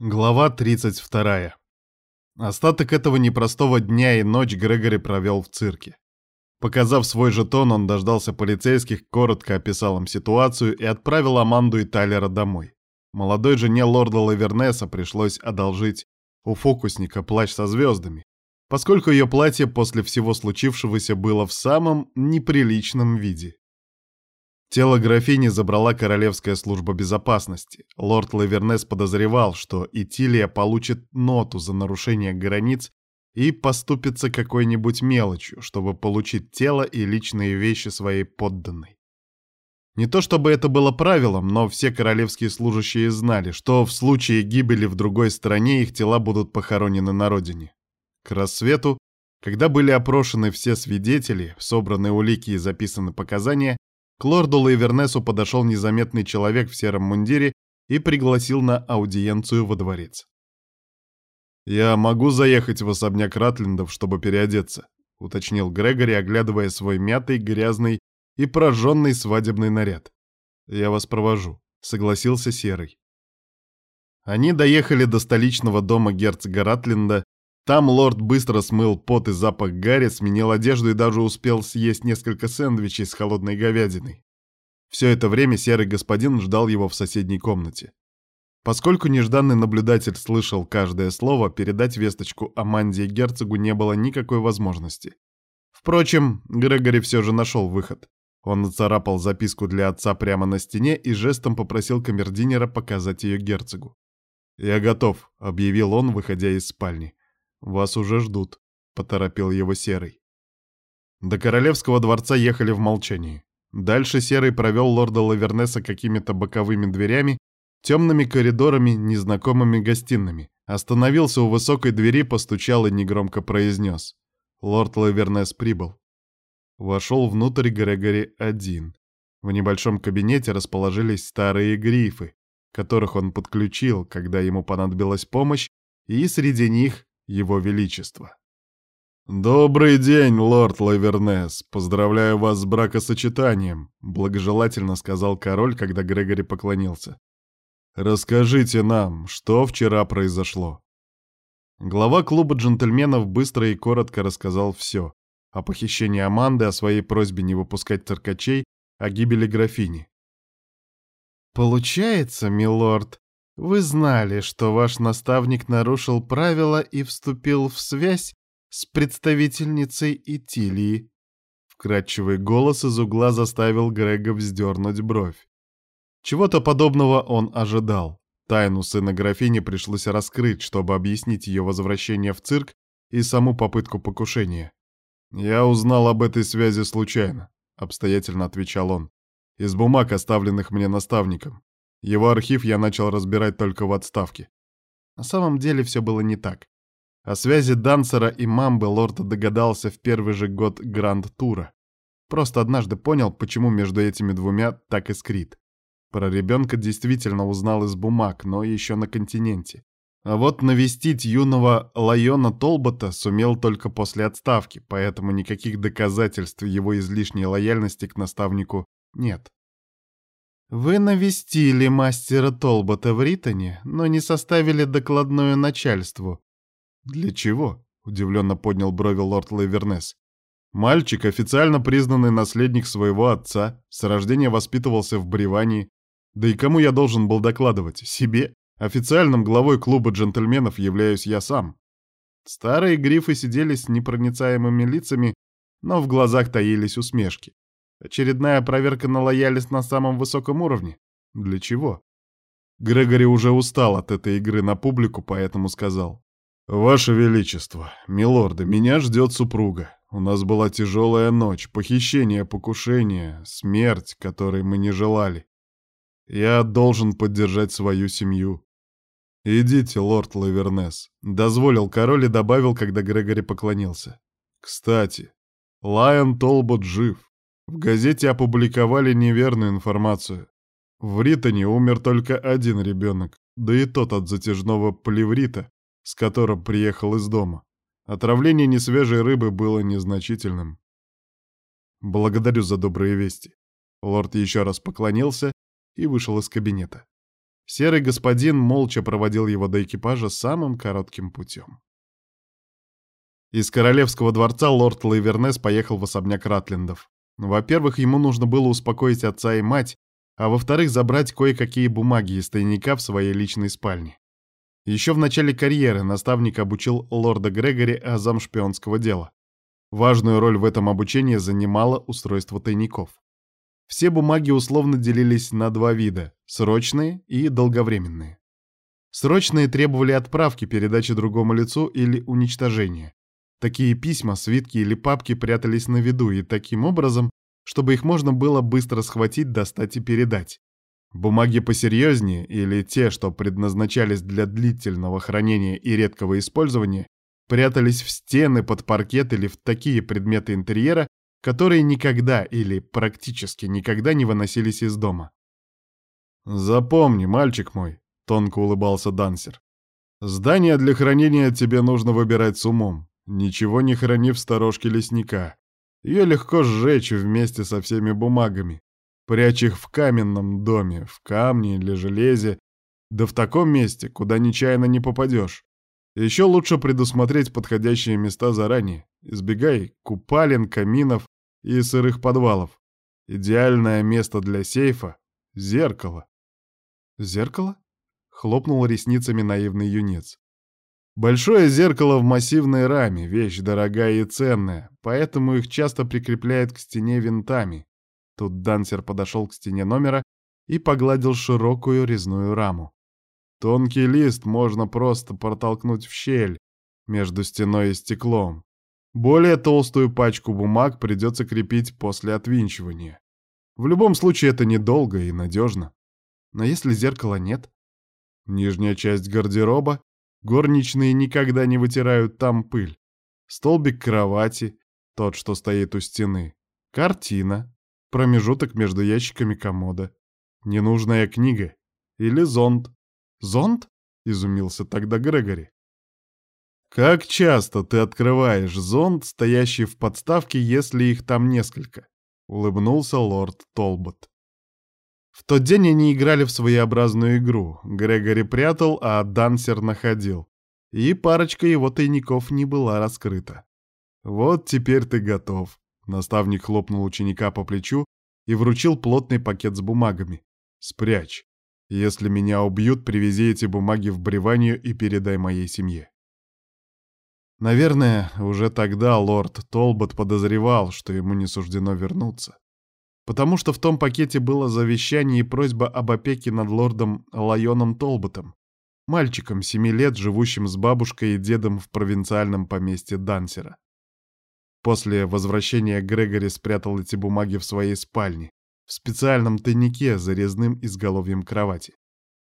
Глава 32. Остаток этого непростого дня и ночь Грегори провел в цирке. Показав свой жетон, он дождался полицейских, коротко описал им ситуацию и отправил Аманду и Тайлера домой. Молодой жене лорда Лавернеса пришлось одолжить у фокусника плащ со звездами, поскольку ее платье после всего случившегося было в самом неприличном виде. Тело графини забрала Королевская служба безопасности. Лорд Лавернес подозревал, что Итилия получит ноту за нарушение границ и поступится какой-нибудь мелочью, чтобы получить тело и личные вещи своей подданной. Не то чтобы это было правилом, но все королевские служащие знали, что в случае гибели в другой стране их тела будут похоронены на родине. К рассвету, когда были опрошены все свидетели, собраны улики и записаны показания, к лорду Лейвернесу подошел незаметный человек в сером мундире и пригласил на аудиенцию во дворец. «Я могу заехать в особняк Ратлиндов, чтобы переодеться», — уточнил Грегори, оглядывая свой мятый, грязный и прожженный свадебный наряд. «Я вас провожу», — согласился Серый. Они доехали до столичного дома герцога Ратлинда, там лорд быстро смыл пот и запах гари, сменил одежду и даже успел съесть несколько сэндвичей с холодной говядиной. Все это время серый господин ждал его в соседней комнате. Поскольку нежданный наблюдатель слышал каждое слово, передать весточку Аманде и герцогу не было никакой возможности. Впрочем, Грегори все же нашел выход. Он нацарапал записку для отца прямо на стене и жестом попросил камердинера показать ее герцогу. «Я готов», — объявил он, выходя из спальни. «Вас уже ждут», — поторопил его Серый. До Королевского дворца ехали в молчании. Дальше Серый провел лорда Лавернеса какими-то боковыми дверями, темными коридорами, незнакомыми гостиными. Остановился у высокой двери, постучал и негромко произнес. Лорд Лавернес прибыл. Вошел внутрь Грегори один. В небольшом кабинете расположились старые грифы, которых он подключил, когда ему понадобилась помощь, и среди них его Величество. «Добрый день, лорд Лавернес! Поздравляю вас с бракосочетанием!» — благожелательно сказал король, когда Грегори поклонился. «Расскажите нам, что вчера произошло?» Глава клуба джентльменов быстро и коротко рассказал все. О похищении Аманды, о своей просьбе не выпускать циркачей, о гибели графини. «Получается, милорд, вы знали, что ваш наставник нарушил правила и вступил в связь с представительницей Итилии. Вкрадчивый голос из угла заставил Грега вздернуть бровь. Чего-то подобного он ожидал. Тайну сына графини пришлось раскрыть, чтобы объяснить ее возвращение в цирк и саму попытку покушения. «Я узнал об этой связи случайно», — обстоятельно отвечал он, — «из бумаг, оставленных мне наставником. Его архив я начал разбирать только в отставке. На самом деле все было не так. О связи Дансера и Мамбы лорд догадался в первый же год Гранд-тура. Просто однажды понял, почему между этими двумя так искрит. Про ребенка действительно узнал из бумаг, но еще на континенте. А вот навестить юного Лайона Толбота сумел только после отставки, поэтому никаких доказательств его излишней лояльности к наставнику нет. Вы навестили мастера Толбота в Ритоне, но не составили докладную начальству. Для чего? Удивленно поднял брови лорд Лейвернес. Мальчик, официально признанный наследник своего отца, с рождения воспитывался в Бревании. Да и кому я должен был докладывать? Себе? Официальным главой клуба джентльменов являюсь я сам. Старые грифы сидели с непроницаемыми лицами, но в глазах таились усмешки. Очередная проверка на лояльность на самом высоком уровне? Для чего? Грегори уже устал от этой игры на публику, поэтому сказал. «Ваше Величество, милорды, меня ждет супруга. У нас была тяжелая ночь, похищение, покушение, смерть, которой мы не желали. Я должен поддержать свою семью. Идите, лорд Лавернес», — дозволил король и добавил, когда Грегори поклонился. «Кстати, Лайон Толбот жив. В газете опубликовали неверную информацию. В Ритоне умер только один ребенок, да и тот от затяжного плеврита, с которым приехал из дома. Отравление несвежей рыбы было незначительным. Благодарю за добрые вести. Лорд еще раз поклонился и вышел из кабинета. Серый господин молча проводил его до экипажа самым коротким путем. Из королевского дворца лорд Лайвернес поехал в особняк Ратлендов. Во-первых, ему нужно было успокоить отца и мать, а во-вторых, забрать кое-какие бумаги из тайника в своей личной спальне. Еще в начале карьеры наставник обучил лорда Грегори азам шпионского дела. Важную роль в этом обучении занимало устройство тайников. Все бумаги условно делились на два вида — срочные и долговременные. Срочные требовали отправки, передачи другому лицу или уничтожения. Такие письма, свитки или папки прятались на виду и таким образом, чтобы их можно было быстро схватить, достать и передать. Бумаги посерьезнее или те, что предназначались для длительного хранения и редкого использования, прятались в стены, под паркет или в такие предметы интерьера, которые никогда или практически никогда не выносились из дома. «Запомни, мальчик мой», — тонко улыбался Дансер, — «здание для хранения тебе нужно выбирать с умом. Ничего не храни в сторожке лесника. Ее легко сжечь вместе со всеми бумагами. Прячь их в каменном доме, в камне или железе, да в таком месте, куда нечаянно не попадешь. Еще лучше предусмотреть подходящие места заранее. Избегай купалин, каминов и сырых подвалов. Идеальное место для сейфа — зеркало. «Зеркало?» — хлопнул ресницами наивный юнец. Большое зеркало в массивной раме, вещь дорогая и ценная, поэтому их часто прикрепляют к стене винтами. Тут дансер подошел к стене номера и погладил широкую резную раму. Тонкий лист можно просто протолкнуть в щель между стеной и стеклом. Более толстую пачку бумаг придется крепить после отвинчивания. В любом случае это недолго и надежно. Но если зеркала нет? Нижняя часть гардероба Горничные никогда не вытирают там пыль. Столбик кровати, тот, что стоит у стены. Картина, промежуток между ящиками комода. Ненужная книга. Или зонт. Зонт? Изумился тогда Грегори. Как часто ты открываешь зонт, стоящий в подставке, если их там несколько? Улыбнулся лорд Толбот. В тот день они играли в своеобразную игру. Грегори прятал, а Дансер находил. И парочка его тайников не была раскрыта. «Вот теперь ты готов», — наставник хлопнул ученика по плечу и вручил плотный пакет с бумагами. «Спрячь. Если меня убьют, привези эти бумаги в Бреванию и передай моей семье». Наверное, уже тогда лорд Толбот подозревал, что ему не суждено вернуться потому что в том пакете было завещание и просьба об опеке над лордом Лайоном Толботом, мальчиком семи лет, живущим с бабушкой и дедом в провинциальном поместье Дансера. После возвращения Грегори спрятал эти бумаги в своей спальне, в специальном тайнике за резным изголовьем кровати.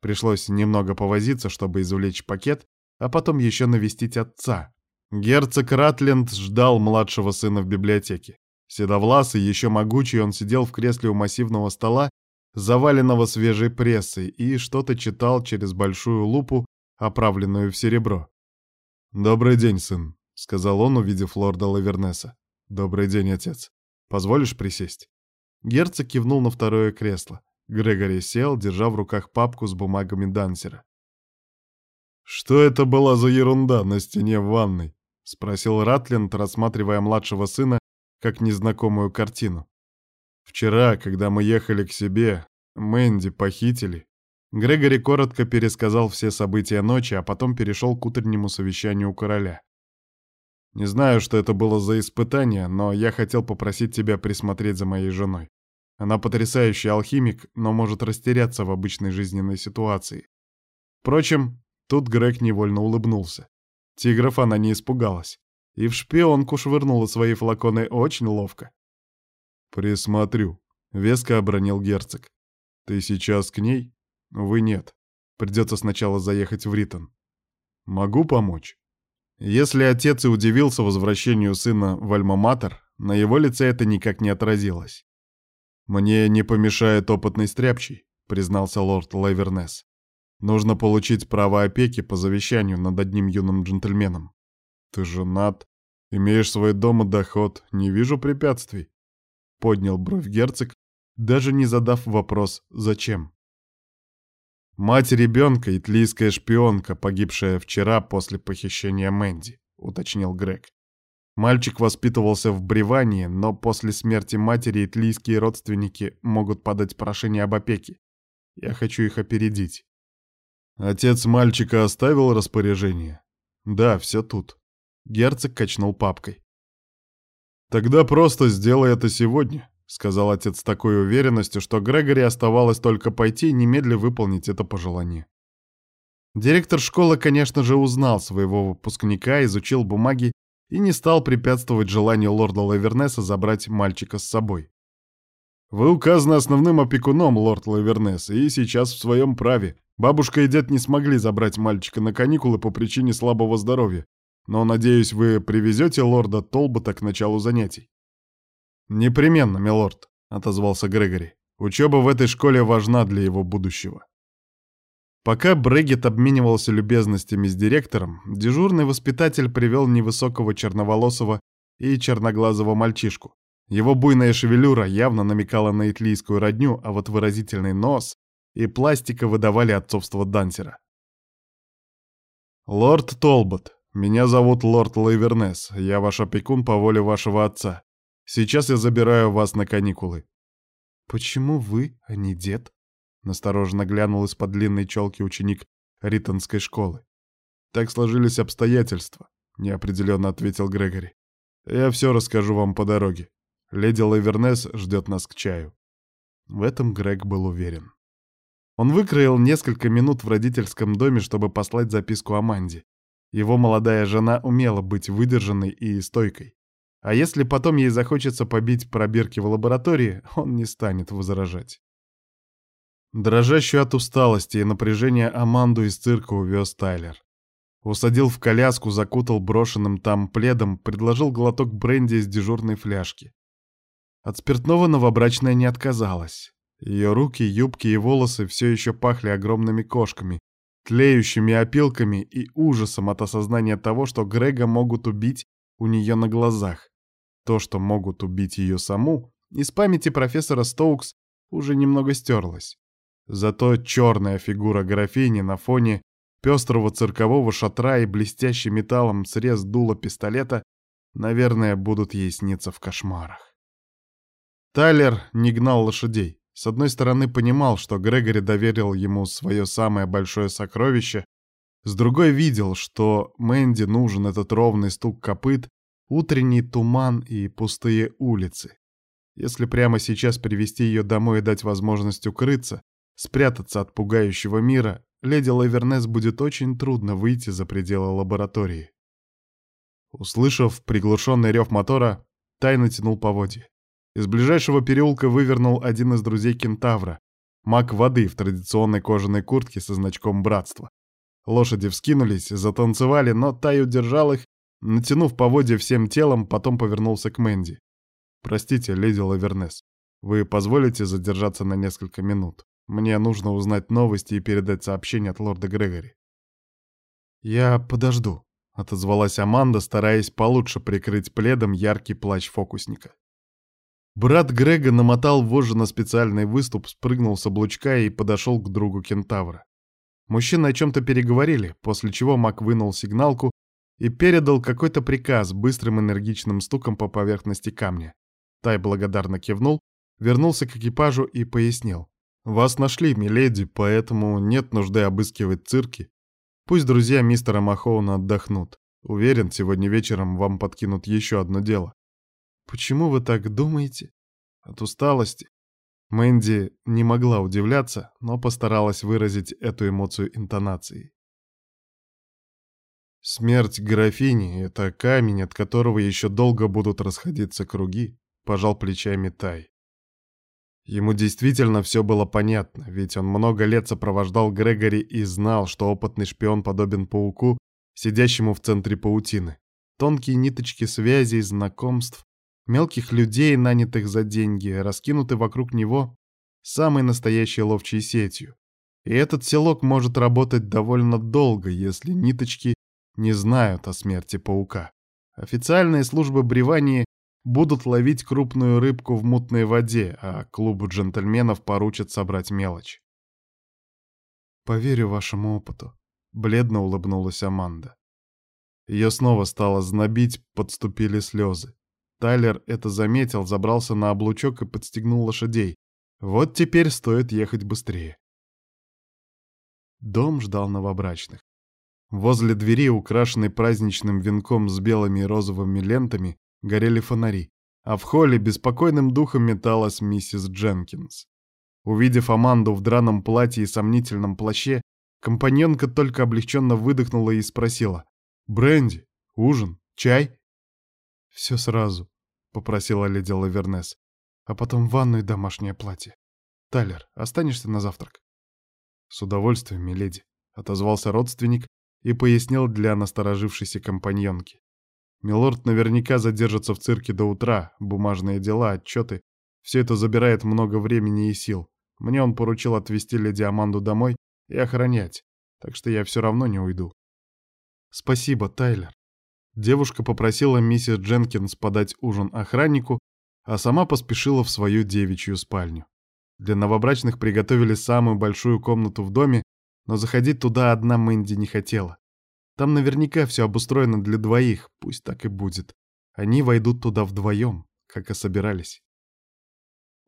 Пришлось немного повозиться, чтобы извлечь пакет, а потом еще навестить отца. Герцог Ратленд ждал младшего сына в библиотеке. Седовласый, еще могучий, он сидел в кресле у массивного стола, заваленного свежей прессой, и что-то читал через большую лупу, оправленную в серебро. «Добрый день, сын», — сказал он, увидев лорда Лавернеса. «Добрый день, отец. Позволишь присесть?» Герцог кивнул на второе кресло. Грегори сел, держа в руках папку с бумагами Дансера. «Что это была за ерунда на стене в ванной?» — спросил Ратленд, рассматривая младшего сына как незнакомую картину. Вчера, когда мы ехали к себе, Мэнди похитили. Грегори коротко пересказал все события ночи, а потом перешел к утреннему совещанию у короля. Не знаю, что это было за испытание, но я хотел попросить тебя присмотреть за моей женой. Она потрясающий алхимик, но может растеряться в обычной жизненной ситуации. Впрочем, тут Грег невольно улыбнулся. Тигров она не испугалась и в шпионку швырнула свои флаконы очень ловко. «Присмотрю», — веско обронил герцог. «Ты сейчас к ней?» «Вы нет. Придется сначала заехать в Ритон. Могу помочь?» Если отец и удивился возвращению сына в Альма-Матер, на его лице это никак не отразилось. «Мне не помешает опытный стряпчий», — признался лорд Лайвернес. «Нужно получить право опеки по завещанию над одним юным джентльменом. Ты женат, имеешь свой дом и доход, не вижу препятствий. Поднял бровь герцог, даже не задав вопрос «Зачем?». Мать ребенка — итлийская шпионка, погибшая вчера после похищения Мэнди, уточнил Грег. Мальчик воспитывался в Бревании, но после смерти матери итлийские родственники могут подать прошение об опеке. Я хочу их опередить. Отец мальчика оставил распоряжение? Да, все тут. Герцог качнул папкой. Тогда просто сделай это сегодня, сказал отец с такой уверенностью, что Грегори оставалось только пойти и немедленно выполнить это пожелание. Директор школы, конечно же, узнал своего выпускника, изучил бумаги и не стал препятствовать желанию лорда Лавернеса забрать мальчика с собой. «Вы указаны основным опекуном, лорд Лавернес, и сейчас в своем праве. Бабушка и дед не смогли забрать мальчика на каникулы по причине слабого здоровья, но, надеюсь, вы привезете лорда Толбота к началу занятий». «Непременно, милорд», — отозвался Грегори. «Учеба в этой школе важна для его будущего». Пока Брегет обменивался любезностями с директором, дежурный воспитатель привел невысокого черноволосого и черноглазого мальчишку. Его буйная шевелюра явно намекала на итлийскую родню, а вот выразительный нос и пластика выдавали отцовство Дансера. «Лорд Толбот, меня зовут лорд Лейвернес, я ваш опекун по воле вашего отца. Сейчас я забираю вас на каникулы». «Почему вы, а не дед?» Настороженно глянул из-под длинной челки ученик Риттонской школы. «Так сложились обстоятельства», — неопределенно ответил Грегори. «Я все расскажу вам по дороге. Леди Лавернес ждет нас к чаю». В этом Грег был уверен. Он выкроил несколько минут в родительском доме, чтобы послать записку Аманде. Его молодая жена умела быть выдержанной и стойкой. А если потом ей захочется побить пробирки в лаборатории, он не станет возражать. Дрожащую от усталости и напряжения Аманду из цирка увез Тайлер. Усадил в коляску, закутал брошенным там пледом, предложил глоток бренди из дежурной фляжки. От спиртного новобрачная не отказалась. Ее руки, юбки и волосы все еще пахли огромными кошками, тлеющими опилками и ужасом от осознания того, что Грега могут убить у нее на глазах. То, что могут убить ее саму, из памяти профессора Стоукс уже немного стерлось. Зато черная фигура графини на фоне пестрого циркового шатра и блестящий металлом срез дула пистолета, наверное, будут ей сниться в кошмарах. Тайлер не гнал лошадей. С одной стороны, понимал, что Грегори доверил ему свое самое большое сокровище, с другой видел, что Мэнди нужен этот ровный стук копыт, утренний туман и пустые улицы. Если прямо сейчас привести ее домой и дать возможность укрыться, спрятаться от пугающего мира, леди Лавернес будет очень трудно выйти за пределы лаборатории. Услышав приглушенный рев мотора, Тай натянул поводья. Из ближайшего переулка вывернул один из друзей кентавра, маг воды в традиционной кожаной куртке со значком братства. Лошади вскинулись, затанцевали, но Тай удержал их, натянув поводья всем телом, потом повернулся к Мэнди. «Простите, леди Лавернес, вы позволите задержаться на несколько минут?» Мне нужно узнать новости и передать сообщение от лорда Грегори. «Я подожду», — отозвалась Аманда, стараясь получше прикрыть пледом яркий плащ фокусника. Брат Грега намотал вожжи на специальный выступ, спрыгнул с облучка и подошел к другу кентавра. Мужчины о чем-то переговорили, после чего Мак вынул сигналку и передал какой-то приказ быстрым энергичным стуком по поверхности камня. Тай благодарно кивнул, вернулся к экипажу и пояснил. «Вас нашли, миледи, поэтому нет нужды обыскивать цирки. Пусть друзья мистера Махоуна отдохнут. Уверен, сегодня вечером вам подкинут еще одно дело». «Почему вы так думаете?» «От усталости». Мэнди не могла удивляться, но постаралась выразить эту эмоцию интонацией. «Смерть графини — это камень, от которого еще долго будут расходиться круги», — пожал плечами Тай. Ему действительно все было понятно, ведь он много лет сопровождал Грегори и знал, что опытный шпион подобен пауку, сидящему в центре паутины. Тонкие ниточки связей, знакомств, мелких людей, нанятых за деньги, раскинуты вокруг него самой настоящей ловчей сетью. И этот селок может работать довольно долго, если ниточки не знают о смерти паука. Официальные службы Бревании будут ловить крупную рыбку в мутной воде, а клубу джентльменов поручат собрать мелочь. Поверю вашему опыту. Бледно улыбнулась Аманда. Ее снова стало знобить, подступили слезы. Тайлер это заметил, забрался на облучок и подстегнул лошадей. Вот теперь стоит ехать быстрее. Дом ждал новобрачных. Возле двери, украшенной праздничным венком с белыми и розовыми лентами, горели фонари, а в холле беспокойным духом металась миссис Дженкинс. Увидев Аманду в драном платье и сомнительном плаще, компаньонка только облегченно выдохнула и спросила. «Бренди? Ужин? Чай?» «Все сразу», — попросила леди Лавернес. «А потом ванну и домашнее платье. Тайлер, останешься на завтрак?» «С удовольствием, миледи», — отозвался родственник и пояснил для насторожившейся компаньонки. «Милорд наверняка задержится в цирке до утра, бумажные дела, отчеты. Все это забирает много времени и сил. Мне он поручил отвезти леди Аманду домой и охранять, так что я все равно не уйду». «Спасибо, Тайлер». Девушка попросила миссис Дженкинс подать ужин охраннику, а сама поспешила в свою девичью спальню. Для новобрачных приготовили самую большую комнату в доме, но заходить туда одна Мэнди не хотела. Там наверняка все обустроено для двоих, пусть так и будет. Они войдут туда вдвоем, как и собирались.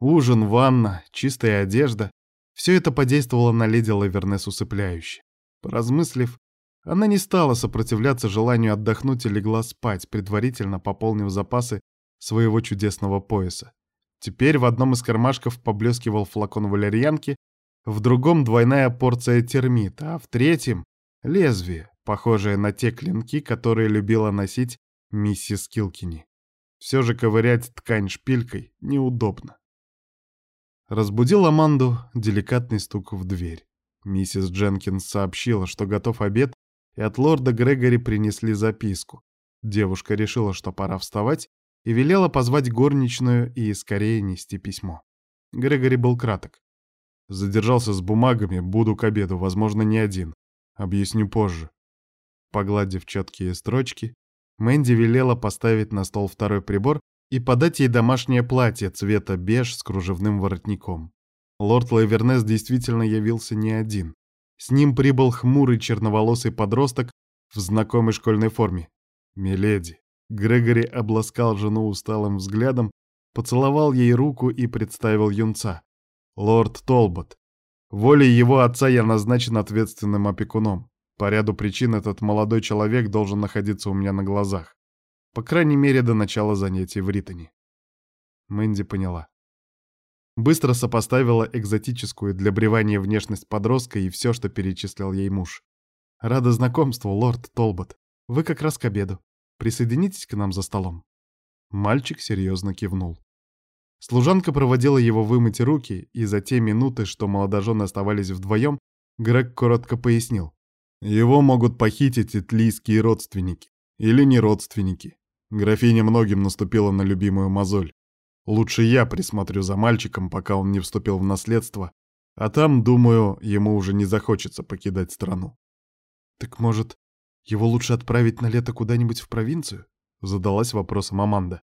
Ужин, ванна, чистая одежда — все это подействовало на леди Лавернес усыпляюще. Поразмыслив, она не стала сопротивляться желанию отдохнуть и легла спать, предварительно пополнив запасы своего чудесного пояса. Теперь в одном из кармашков поблескивал флакон валерьянки, в другом двойная порция термита, а в третьем — лезвие, похожее на те клинки, которые любила носить миссис Килкини. Все же ковырять ткань шпилькой неудобно. Разбудил Аманду деликатный стук в дверь. Миссис Дженкинс сообщила, что готов обед, и от лорда Грегори принесли записку. Девушка решила, что пора вставать, и велела позвать горничную и скорее нести письмо. Грегори был краток. Задержался с бумагами, буду к обеду, возможно, не один. Объясню позже. Погладив четкие строчки, Мэнди велела поставить на стол второй прибор и подать ей домашнее платье цвета беж с кружевным воротником. Лорд Лайвернес действительно явился не один. С ним прибыл хмурый черноволосый подросток в знакомой школьной форме. «Миледи», Грегори обласкал жену усталым взглядом, поцеловал ей руку и представил юнца. «Лорд Толбот. Волей его отца я назначен ответственным опекуном. По ряду причин этот молодой человек должен находиться у меня на глазах. По крайней мере, до начала занятий в Ритоне». Мэнди поняла. Быстро сопоставила экзотическую для бревания внешность подростка и все, что перечислял ей муж. «Рада знакомству, лорд Толбот. Вы как раз к обеду. Присоединитесь к нам за столом». Мальчик серьезно кивнул. Служанка проводила его вымыть руки, и за те минуты, что молодожены оставались вдвоем, Грег коротко пояснил. Его могут похитить итлийские родственники. Или не родственники. Графиня многим наступила на любимую мозоль. Лучше я присмотрю за мальчиком, пока он не вступил в наследство, а там, думаю, ему уже не захочется покидать страну. Так может, его лучше отправить на лето куда-нибудь в провинцию? Задалась вопросом Аманда.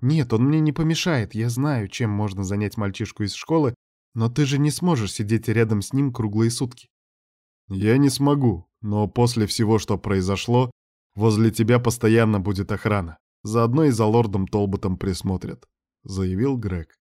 Нет, он мне не помешает, я знаю, чем можно занять мальчишку из школы, но ты же не сможешь сидеть рядом с ним круглые сутки. Я не смогу, но после всего, что произошло, возле тебя постоянно будет охрана. Заодно и за лордом Толботом присмотрят, заявил Грег.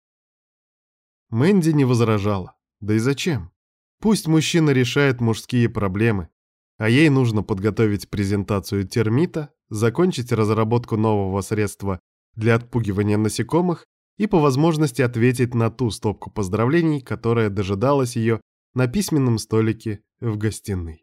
Мэнди не возражала. Да и зачем? Пусть мужчина решает мужские проблемы, а ей нужно подготовить презентацию термита, закончить разработку нового средства для отпугивания насекомых и по возможности ответить на ту стопку поздравлений, которая дожидалась ее на письменном столике в гостиной.